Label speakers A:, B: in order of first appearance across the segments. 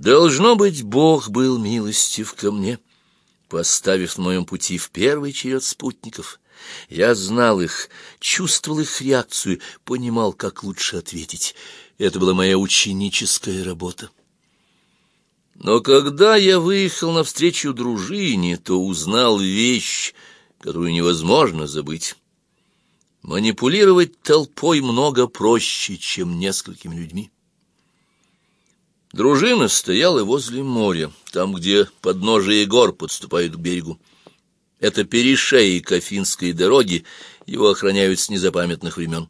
A: Должно быть, Бог был милостив ко мне, поставив на моем пути в первый черед спутников. Я знал их, чувствовал их реакцию, понимал, как лучше ответить. Это была моя ученическая работа. Но когда я выехал навстречу дружине, то узнал вещь, которую невозможно забыть. Манипулировать толпой много проще, чем несколькими людьми. Дружина стояла возле моря, там, где подножие гор подступают к берегу. Это перешеи Афинской дороги, его охраняют с незапамятных времен.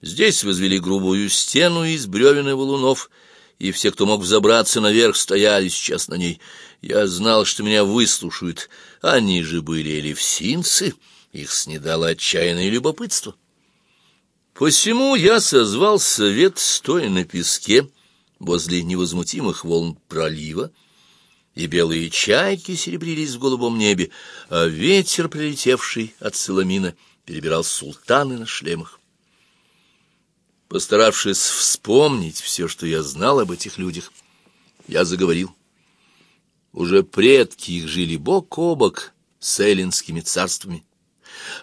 A: Здесь возвели грубую стену из бревен и валунов, и все, кто мог взобраться наверх, стояли сейчас на ней. Я знал, что меня выслушают. Они же были элевсинцы, их снедало отчаянное любопытство. Посему я созвал совет, стоя на песке, возле невозмутимых волн пролива, и белые чайки серебрились в голубом небе, а ветер, прилетевший от Соломина, перебирал султаны на шлемах. Постаравшись вспомнить все, что я знал об этих людях, я заговорил. Уже предки их жили бок о бок с эллинскими царствами.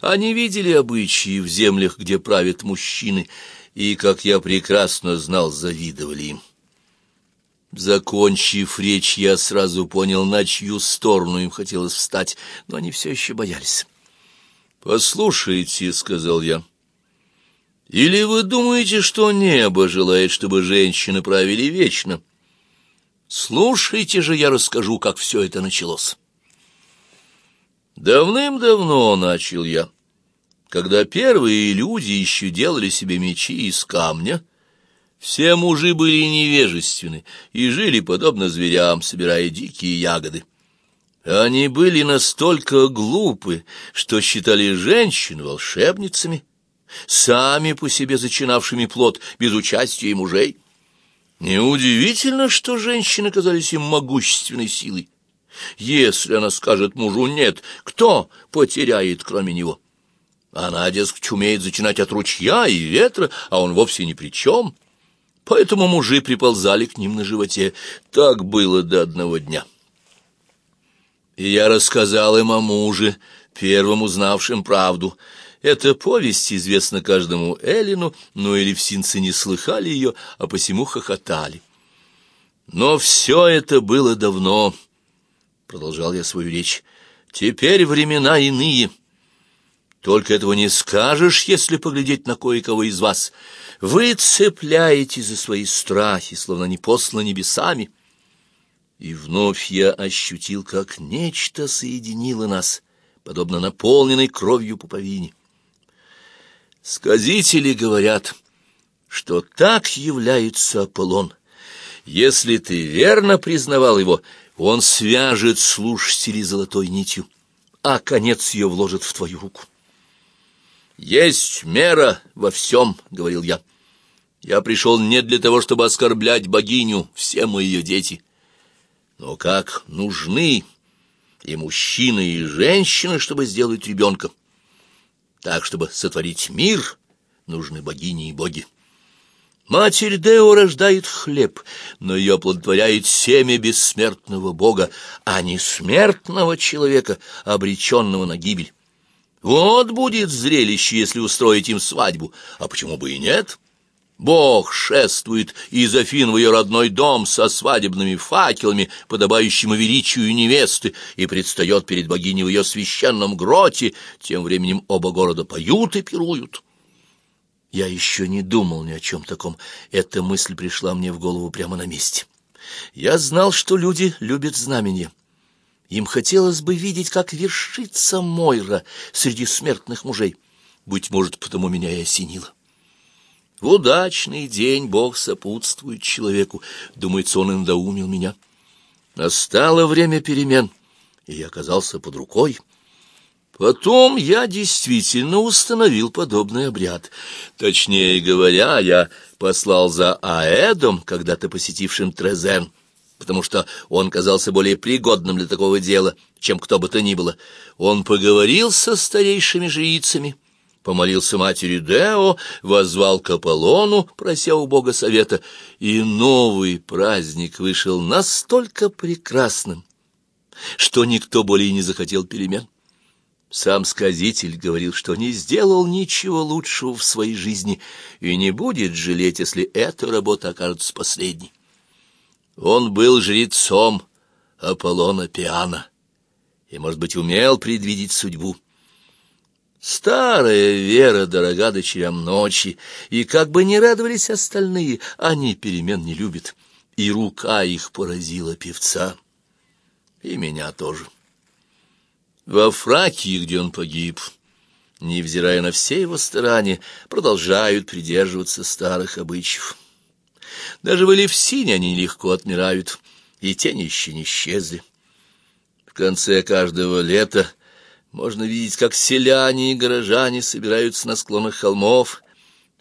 A: Они видели обычаи в землях, где правят мужчины, и, как я прекрасно знал, завидовали им. Закончив речь, я сразу понял, на чью сторону им хотелось встать, но они все еще боялись. «Послушайте», — сказал я, — «или вы думаете, что небо желает, чтобы женщины правили вечно? Слушайте же, я расскажу, как все это началось». Давным-давно начал я, когда первые люди еще делали себе мечи из камня, все мужи были невежественны и жили подобно зверям, собирая дикие ягоды. Они были настолько глупы, что считали женщин волшебницами, сами по себе зачинавшими плод без участия мужей. Неудивительно, что женщины казались им могущественной силой. Если она скажет мужу «нет», кто потеряет, кроме него? Она, дескать, умеет зачинать от ручья и ветра, а он вовсе ни при чем. Поэтому мужи приползали к ним на животе. Так было до одного дня. И я рассказал им о муже, первым узнавшим правду. Эта повесть известна каждому Эллину, но элевсинцы не слыхали ее, а посему хохотали. Но все это было давно, — продолжал я свою речь. Теперь времена иные. Только этого не скажешь, если поглядеть на кое-кого из вас — вы цепляете за свои страхи, словно не посланы небесами. И вновь я ощутил, как нечто соединило нас, подобно наполненной кровью пуповине. Сказители говорят, что так является Аполлон. Если ты верно признавал его, он свяжет слушателей золотой нитью, а конец ее вложит в твою руку. «Есть мера во всем», — говорил я. Я пришел не для того, чтобы оскорблять богиню, все мы ее дети. Но как нужны и мужчины, и женщины, чтобы сделать ребенка. Так, чтобы сотворить мир, нужны богини и боги. Матерь Део рождает хлеб, но ее оплодотворяет семя бессмертного Бога, а не смертного человека, обреченного на гибель. Вот будет зрелище, если устроить им свадьбу, а почему бы и нет?» Бог шествует из Афин в ее родной дом со свадебными факелами, подобающими величию невесты, и предстает перед богиней в ее священном гроте. Тем временем оба города поют и пируют. Я еще не думал ни о чем таком. Эта мысль пришла мне в голову прямо на месте. Я знал, что люди любят знамения. Им хотелось бы видеть, как вершится Мойра среди смертных мужей. Быть может, потому меня и осенило. В удачный день Бог сопутствует человеку. Думается, он и надоумил меня. Настало время перемен, и я оказался под рукой. Потом я действительно установил подобный обряд. Точнее говоря, я послал за Аэдом, когда-то посетившим Трезен, потому что он казался более пригодным для такого дела, чем кто бы то ни было. Он поговорил со старейшими жрицами, помолился матери Део, возвал к Аполлону, прося у Бога совета, и новый праздник вышел настолько прекрасным, что никто более не захотел перемен. Сам сказитель говорил, что не сделал ничего лучшего в своей жизни и не будет жалеть, если эта работа окажется последней. Он был жрецом Аполлона Пиана и, может быть, умел предвидеть судьбу. Старая вера дорога дочерям ночи, и как бы ни радовались остальные, они перемен не любят, и рука их поразила певца, и меня тоже. Во Фракии, где он погиб, невзирая на все его старания, продолжают придерживаться старых обычаев. Даже в Элевсине они легко отмирают, и тени еще не исчезли. В конце каждого лета можно видеть, как селяне и горожане собираются на склонах холмов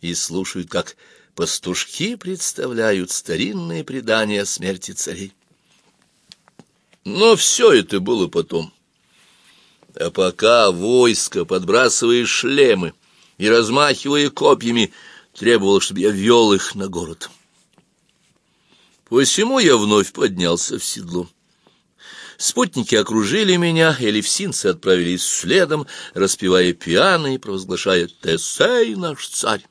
A: и слушают, как пастушки представляют старинные предания о смерти царей. Но все это было потом. А пока войско, подбрасывая шлемы и размахивая копьями, требовало, чтобы я вел их на город. Посему я вновь поднялся в седло. Спутники окружили меня, элевсинцы отправились следом, распевая пиано и провозглашая «Тесей наш царь».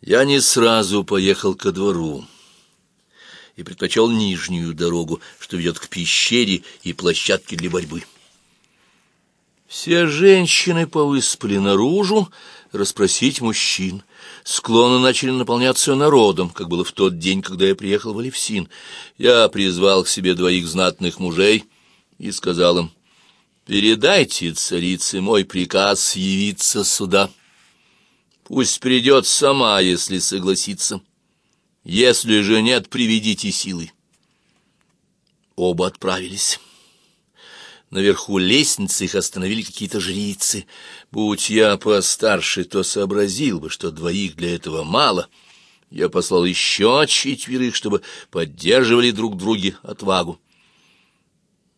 A: Я не сразу поехал ко двору и предпочел нижнюю дорогу, что ведет к пещере и площадке для борьбы. Все женщины повыспали наружу расспросить мужчин. Склоны начали наполняться народом, как было в тот день, когда я приехал в Алевсин. Я призвал к себе двоих знатных мужей и сказал им, «Передайте царице мой приказ явиться сюда. Пусть придет сама, если согласится. Если же нет, приведите силы». Оба отправились. Наверху лестницы их остановили какие-то жрицы. Будь я постарше, то сообразил бы, что двоих для этого мало. Я послал еще четверых, чтобы поддерживали друг друге отвагу.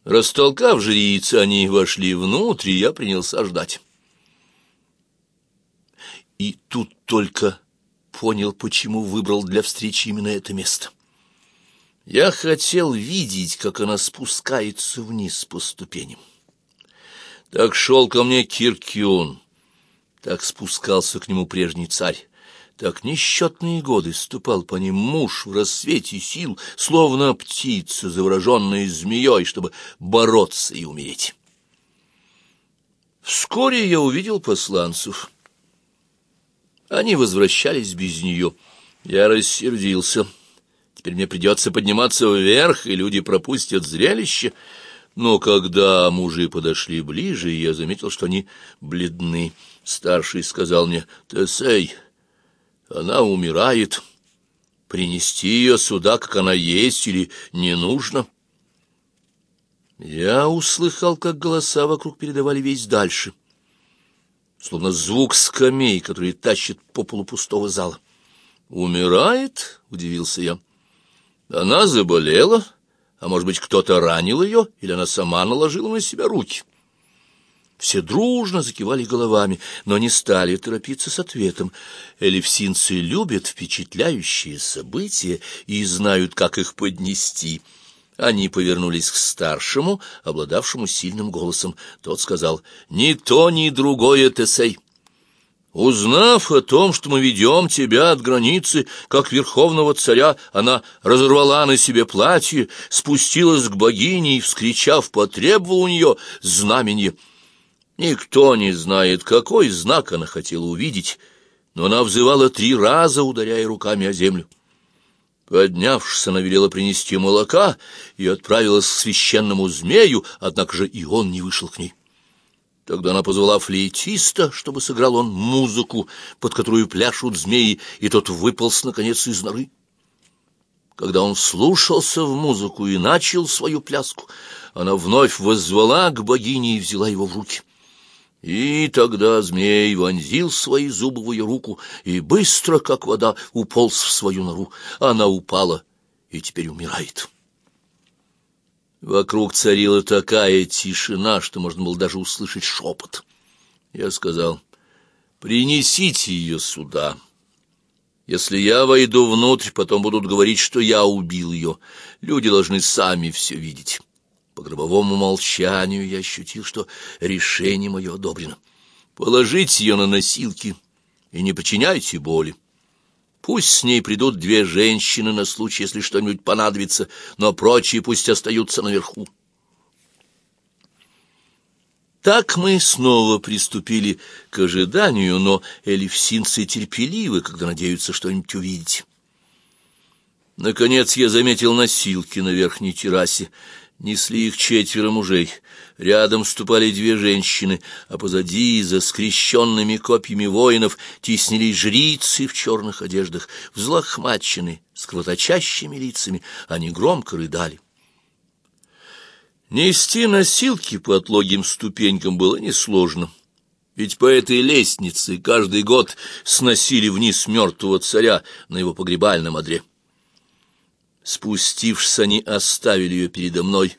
A: Растолкав жрицы, они вошли внутрь, и я принялся ждать. И тут только понял, почему выбрал для встречи именно это место. Я хотел видеть, как она спускается вниз по ступеням. Так шел ко мне Киркион, так спускался к нему прежний царь, так несчетные годы ступал по ним муж в рассвете сил, словно птица, завороженная змеей, чтобы бороться и умереть. Вскоре я увидел посланцев. Они возвращались без нее. Я рассердился — Теперь мне придется подниматься вверх, и люди пропустят зрелище. Но когда мужи подошли ближе, я заметил, что они бледны. Старший сказал мне, «Тесей, она умирает. Принести ее сюда, как она есть, или не нужно?» Я услыхал, как голоса вокруг передавали весь дальше, словно звук скамей, которые тащат по полу пустого зала. «Умирает?» — удивился я. Она заболела, а может быть, кто-то ранил ее, или она сама наложила на себя руки. Все дружно закивали головами, но не стали торопиться с ответом. Элевсинцы любят впечатляющие события и знают, как их поднести. Они повернулись к старшему, обладавшему сильным голосом. Тот сказал, «Ни то, ни другое, Тесей. Узнав о том, что мы ведем тебя от границы, как верховного царя, она разорвала на себе платье, спустилась к богине и, вскричав, потребовала у нее знамение. Никто не знает, какой знак она хотела увидеть, но она взывала три раза, ударяя руками о землю. Поднявшись, она велела принести молока и отправилась к священному змею, однако же и он не вышел к ней. Тогда она позвала флейтиста, чтобы сыграл он музыку, под которую пляшут змеи, и тот выполз, наконец, из норы. Когда он слушался в музыку и начал свою пляску, она вновь воззвала к богине и взяла его в руки. И тогда змей вонзил свои зубы в ее руку и быстро, как вода, уполз в свою нору. Она упала и теперь умирает. Вокруг царила такая тишина, что можно было даже услышать шепот. Я сказал, принесите ее сюда. Если я войду внутрь, потом будут говорить, что я убил ее. Люди должны сами все видеть. По гробовому молчанию я ощутил, что решение мое одобрено. Положите ее на носилки и не причиняйте боли. Пусть с ней придут две женщины на случай, если что-нибудь понадобится, но прочие пусть остаются наверху. Так мы снова приступили к ожиданию, но эльфсинцы терпеливы, когда надеются что-нибудь увидеть. Наконец я заметил носилки на верхней террасе. Несли их четверо мужей. Рядом ступали две женщины, а позади, за скрещенными копьями воинов, теснились жрицы в черных одеждах, взлохмаченные, с кровоточащими лицами. Они громко рыдали. Нести носилки по отлогим ступенькам было несложно, ведь по этой лестнице каждый год сносили вниз мертвого царя на его погребальном одре. Спустившись, они оставили ее передо мной,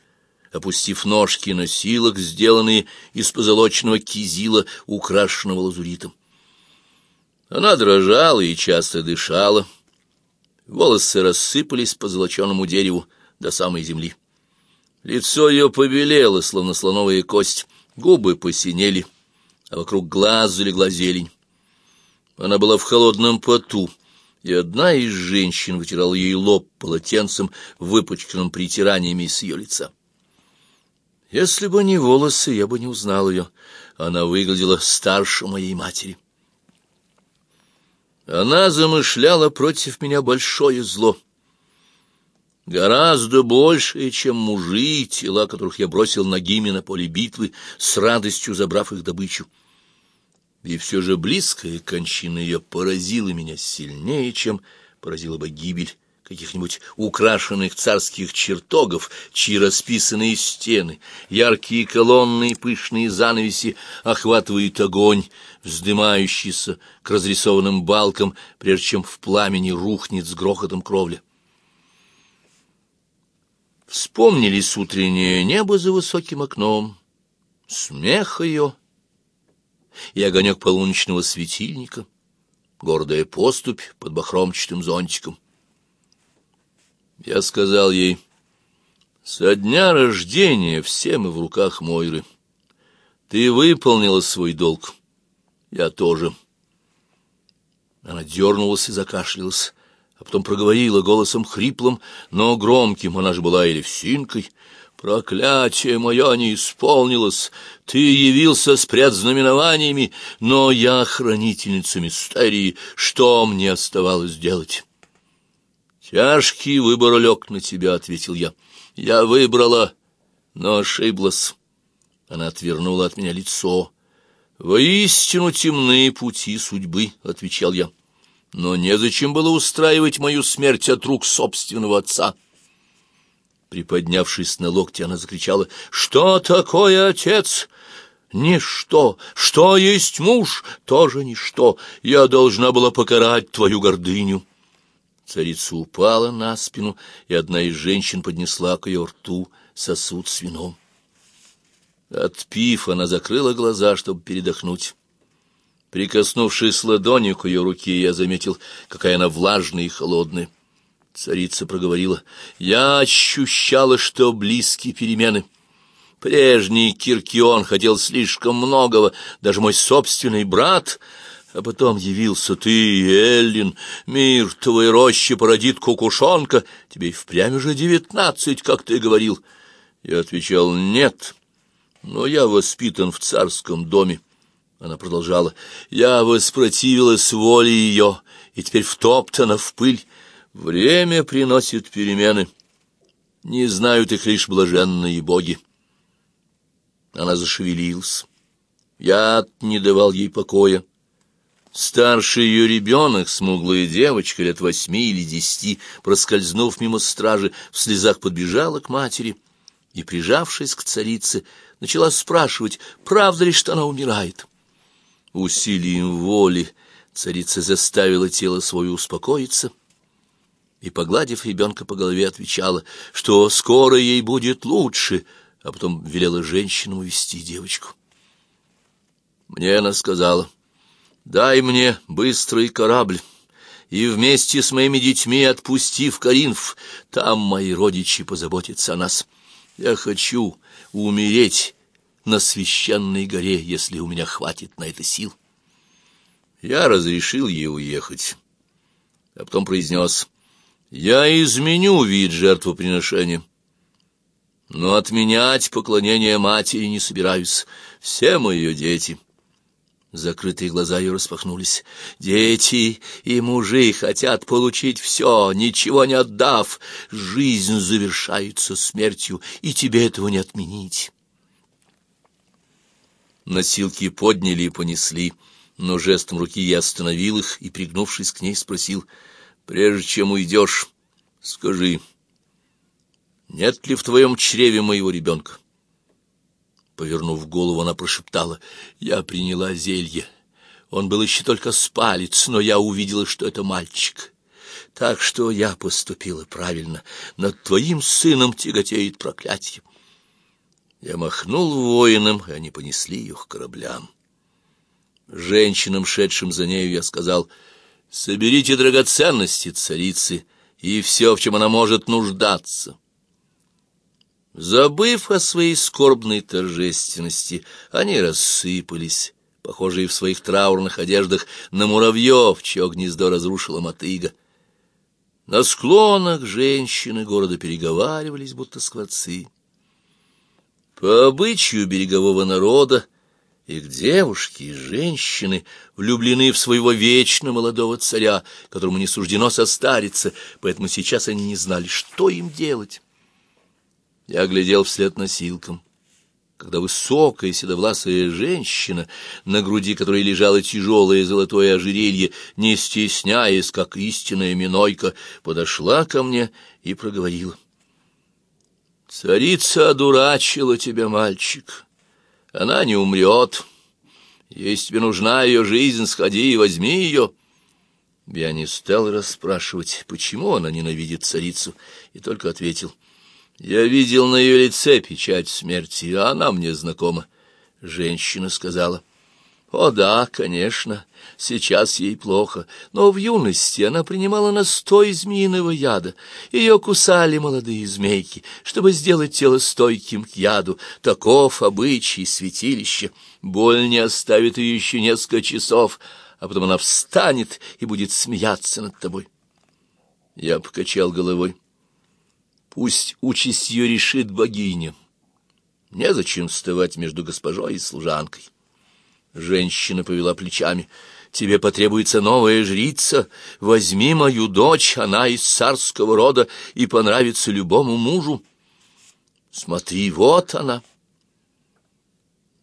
A: опустив ножки носилок, сделанные из позолоченного кизила, украшенного лазуритом. Она дрожала и часто дышала. Волосы рассыпались по золоченому дереву до самой земли. Лицо ее побелело, словно слоновая кость, губы посинели, а вокруг глаз залегла зелень. Она была в холодном поту, и одна из женщин вытирала ей лоб полотенцем, выпачканным притираниями с ее лица. Если бы не волосы, я бы не узнал ее. Она выглядела старше моей матери. Она замышляла против меня большое зло — Гораздо больше, чем мужи, тела которых я бросил ногими на поле битвы, с радостью забрав их добычу. И все же близкая кончина ее поразила меня сильнее, чем поразила бы гибель каких-нибудь украшенных царских чертогов, чьи расписанные стены, яркие колонны и пышные занавеси охватывает огонь, вздымающийся к разрисованным балкам, прежде чем в пламени рухнет с грохотом кровля. Вспомнились утреннее небо за высоким окном, смех ее и огонек полуночного светильника, гордая поступь под бахромчатым зонтиком. Я сказал ей, «Со дня рождения все мы в руках Мойры. Ты выполнила свой долг. Я тоже». Она дернулась и закашлялась а потом проговорила голосом хриплым, но громким, она же была элевсинкой. «Проклятие мое не исполнилось! Ты явился с предзнаменованиями, но я хранительница мистерии. Что мне оставалось делать?» «Тяжкий выбор лег на тебя», — ответил я. «Я выбрала, но ошиблась». Она отвернула от меня лицо. «Воистину темные пути судьбы», — отвечал я но незачем было устраивать мою смерть от рук собственного отца. Приподнявшись на локте, она закричала, «Что такое отец?» «Ничто! Что есть муж? Тоже ничто! Я должна была покарать твою гордыню!» Царица упала на спину, и одна из женщин поднесла к ее рту сосуд с вином. Отпив, она закрыла глаза, чтобы передохнуть. Прикоснувшись ладонью к ее руке, я заметил, какая она влажная и холодная. Царица проговорила, «Я ощущала, что близкие перемены. Прежний Киркион хотел слишком многого, даже мой собственный брат, а потом явился ты, Эллин, мир твой рощи породит кукушонка, тебе впрямь уже девятнадцать, как ты говорил». Я отвечал, «Нет, но я воспитан в царском доме». Она продолжала. «Я воспротивилась воле ее, и теперь втоптана в пыль. Время приносит перемены. Не знают их лишь блаженные боги». Она зашевелилась. Я не давал ей покоя. Старший ее ребенок, смуглая девочка лет восьми или десяти, проскользнув мимо стражи, в слезах подбежала к матери и, прижавшись к царице, начала спрашивать, правда ли, что она умирает. Усилием воли царица заставила тело свое успокоиться и, погладив ребенка по голове, отвечала, что скоро ей будет лучше, а потом велела женщинам увести девочку. Мне она сказала, «Дай мне быстрый корабль» и вместе с моими детьми отпусти в Каринф, там мои родичи позаботятся о нас. Я хочу умереть на священной горе, если у меня хватит на это сил. Я разрешил ей уехать, а потом произнес, «Я изменю вид жертвоприношения». Но отменять поклонение матери не собираюсь. Все мы ее дети. Закрытые глаза ее распахнулись. Дети и мужи хотят получить все, ничего не отдав. Жизнь завершается смертью, и тебе этого не отменить. Носилки подняли и понесли, но жестом руки я остановил их и, пригнувшись к ней, спросил, «Прежде чем уйдешь, скажи, нет ли в твоем чреве моего ребенка?» Повернув голову, она прошептала, «Я приняла зелье. Он был еще только с палец, но я увидела, что это мальчик. Так что я поступила правильно. Над твоим сыном тяготеет проклятие». Я махнул воинам, и они понесли ее к кораблям. Женщинам, шедшим за нею, я сказал, «Соберите драгоценности царицы и все, в чем она может нуждаться». Забыв о своей скорбной торжественности, они рассыпались, похожие в своих траурных одеждах на муравьев, чье гнездо разрушила мотыга. На склонах женщины города переговаривались, будто скворцы. По обычаю берегового народа их девушки и женщины влюблены в своего вечно молодого царя, которому не суждено состариться, поэтому сейчас они не знали, что им делать. Я глядел вслед носилкам, когда высокая седовласая женщина, на груди которой лежало тяжелое золотое ожерелье, не стесняясь, как истинная минойка, подошла ко мне и проговорила. «Царица одурачила тебя, мальчик. Она не умрет. Если тебе нужна ее жизнь, сходи и возьми ее». Я не стал расспрашивать, почему она ненавидит царицу, и только ответил — я видел на ее лице печать смерти, а она мне знакома. Женщина сказала, «О да, конечно, сейчас ей плохо, но в юности она принимала настой змеиного яда. Ее кусали молодые змейки, чтобы сделать тело стойким к яду. Таков обычай святилища. Боль не оставит ее еще несколько часов, а потом она встанет и будет смеяться над тобой». Я покачал головой. Пусть участь ее решит богиня. Незачем вставать между госпожой и служанкой. Женщина повела плечами. Тебе потребуется новая жрица. Возьми мою дочь, она из царского рода и понравится любому мужу. Смотри, вот она.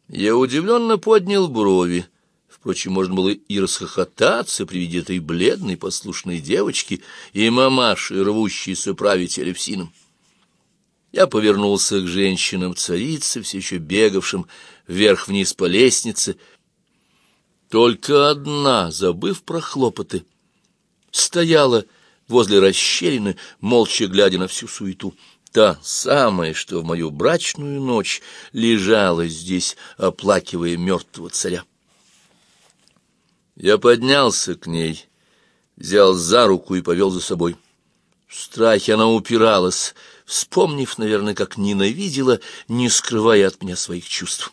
A: Я удивленно поднял брови. Впрочем, можно было и расхохотаться при виде этой бледной послушной девочки и мамаши, рвущейся править Элевсином. Я повернулся к женщинам-царице, все еще бегавшим вверх-вниз по лестнице. Только одна, забыв про хлопоты, стояла возле расщелины, молча глядя на всю суету. Та самая, что в мою брачную ночь лежала здесь, оплакивая мертвого царя. Я поднялся к ней, взял за руку и повел за собой. В страхе она упиралась, вспомнив, наверное, как ненавидела, не скрывая от меня своих чувств.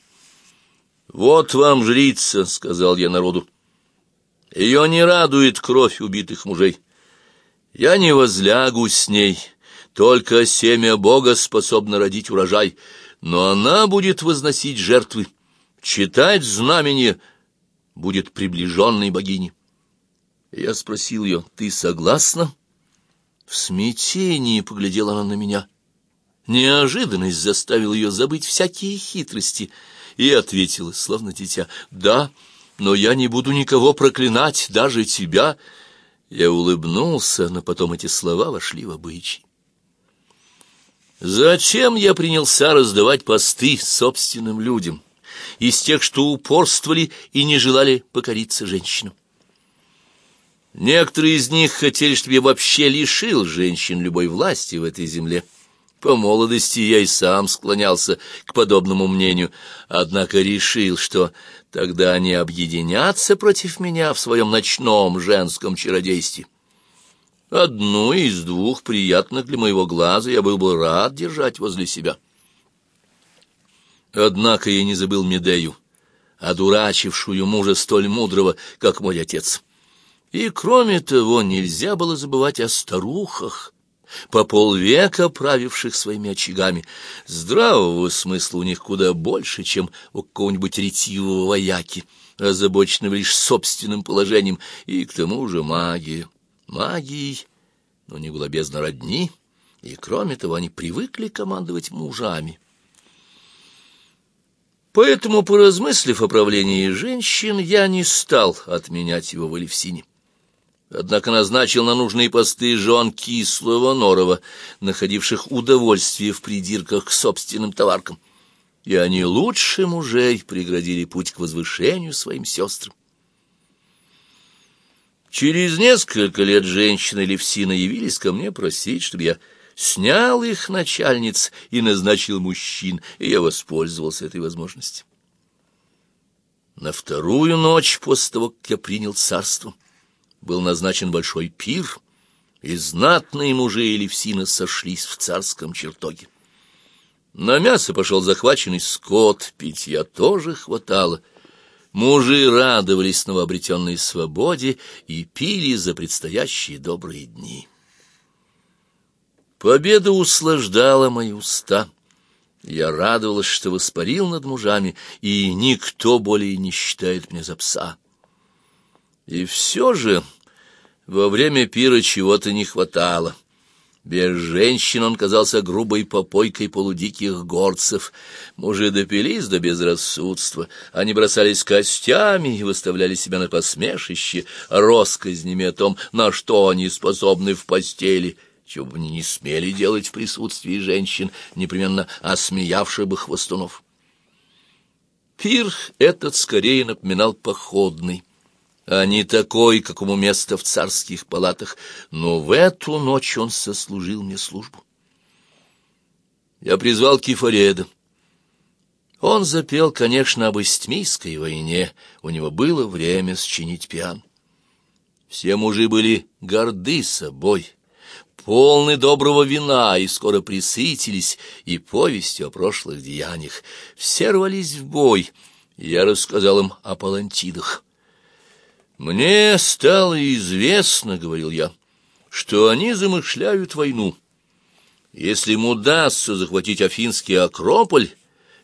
A: «Вот вам жрица», — сказал я народу. «Ее не радует кровь убитых мужей. Я не возлягу с ней, только семя Бога способно родить урожай, но она будет возносить жертвы, читать знамение, будет приближенной богини». Я спросил ее, «Ты согласна?» В смятении поглядела она на меня. Неожиданность заставила ее забыть всякие хитрости и ответила, словно дитя, «Да, но я не буду никого проклинать, даже тебя». Я улыбнулся, но потом эти слова вошли в обычай. Зачем я принялся раздавать посты собственным людям, из тех, что упорствовали и не желали покориться женщинам? Некоторые из них хотели, чтобы я вообще лишил женщин любой власти в этой земле. По молодости я и сам склонялся к подобному мнению, однако решил, что тогда они объединятся против меня в своем ночном женском чародействе. Одну из двух приятных для моего глаза я был бы рад держать возле себя. Однако я не забыл Медею, одурачившую мужа столь мудрого, как мой отец. И, кроме того, нельзя было забывать о старухах, по полвека правивших своими очагами. Здравого смысла у них куда больше, чем у какого-нибудь ретивого вояки, озабоченного лишь собственным положением, и к тому же магия. Магией, но не была бездна родни, и, кроме того, они привыкли командовать мужами. Поэтому, поразмыслив о правлении женщин, я не стал отменять его в Элевсине однако назначил на нужные посты жен кислого Норова, находивших удовольствие в придирках к собственным товаркам. И они лучше мужей преградили путь к возвышению своим сестрам. Через несколько лет женщины Левсина явились ко мне просить, чтобы я снял их начальниц и назначил мужчин, и я воспользовался этой возможностью. На вторую ночь после того, как я принял царство, был назначен большой пир, и знатные мужи Элевсина сошлись в царском чертоге. На мясо пошел захваченный скот, питья тоже хватало. Мужи радовались новообретенной свободе и пили за предстоящие добрые дни. Победа услаждала мои уста. Я радовалась, что воспарил над мужами, и никто более не считает меня за пса. И все же во время пира чего-то не хватало. Без женщин он казался грубой попойкой полудиких горцев. Мужи допились до безрассудства. Они бросались костями и выставляли себя на посмешище, россказнями о том, на что они способны в постели, чего бы они не смели делать в присутствии женщин, непременно осмеявших бы хвостунов. Пир этот скорее напоминал походный а не такой, какому место в царских палатах, но в эту ночь он сослужил мне службу. Я призвал Кефареда. Он запел, конечно, об Истмийской войне, у него было время счинить пиан. Все мужи были горды собой, полны доброго вина, и скоро присытились и повестью о прошлых деяниях. Все рвались в бой, я рассказал им о палантидах. «Мне стало известно, — говорил я, — что они замышляют войну. Если им удастся захватить Афинский Акрополь,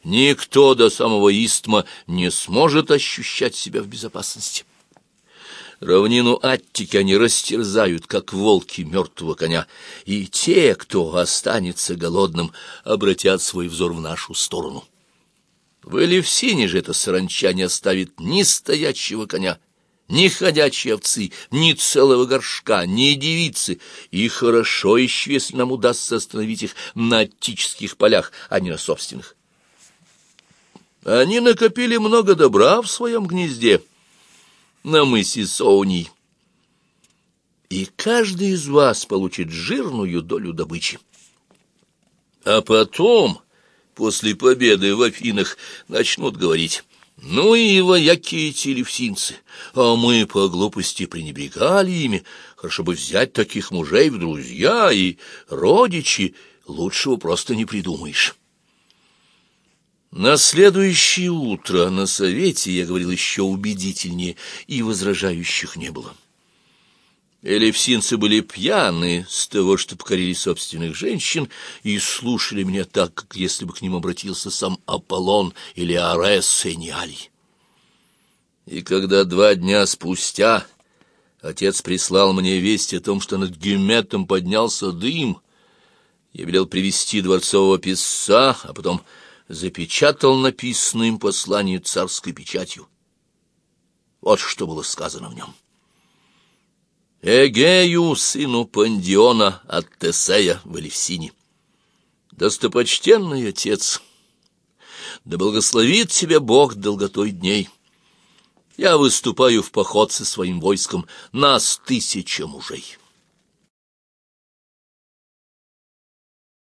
A: никто до самого Истма не сможет ощущать себя в безопасности. Равнину Аттики они растерзают, как волки мертвого коня, и те, кто останется голодным, обратят свой взор в нашу сторону. В Элевсине же эта саранча не оставит ни стоячего коня, ни ходячей овцы, ни целого горшка, ни девицы, и хорошо еще, если нам удастся остановить их на аттических полях, а не на собственных. Они накопили много добра в своем гнезде на мысе Соуни, и каждый из вас получит жирную долю добычи. А потом, после победы в Афинах, начнут говорить — ну и вояки эти левсинцы, а мы по глупости пренебрегали ими. Хорошо бы взять таких мужей в друзья и родичи, лучшего просто не придумаешь. На следующее утро на совете я говорил еще убедительнее, и возражающих не было. Элевсинцы были пьяны с того, что покорили собственных женщин, и слушали меня так, как если бы к ним обратился сам Аполлон или Арес Эниалий. И когда два дня спустя отец прислал мне весть о том, что над Гюметом поднялся дым, я велел привести дворцового писца, а потом запечатал написанное им послание царской печатью. Вот что было сказано в нем. Эгею, сыну Пандиона от Тесея в Элевсине. Достопочтенный отец, да благословит тебя Бог долготой дней. Я выступаю в поход со своим войском, нас тысяча мужей.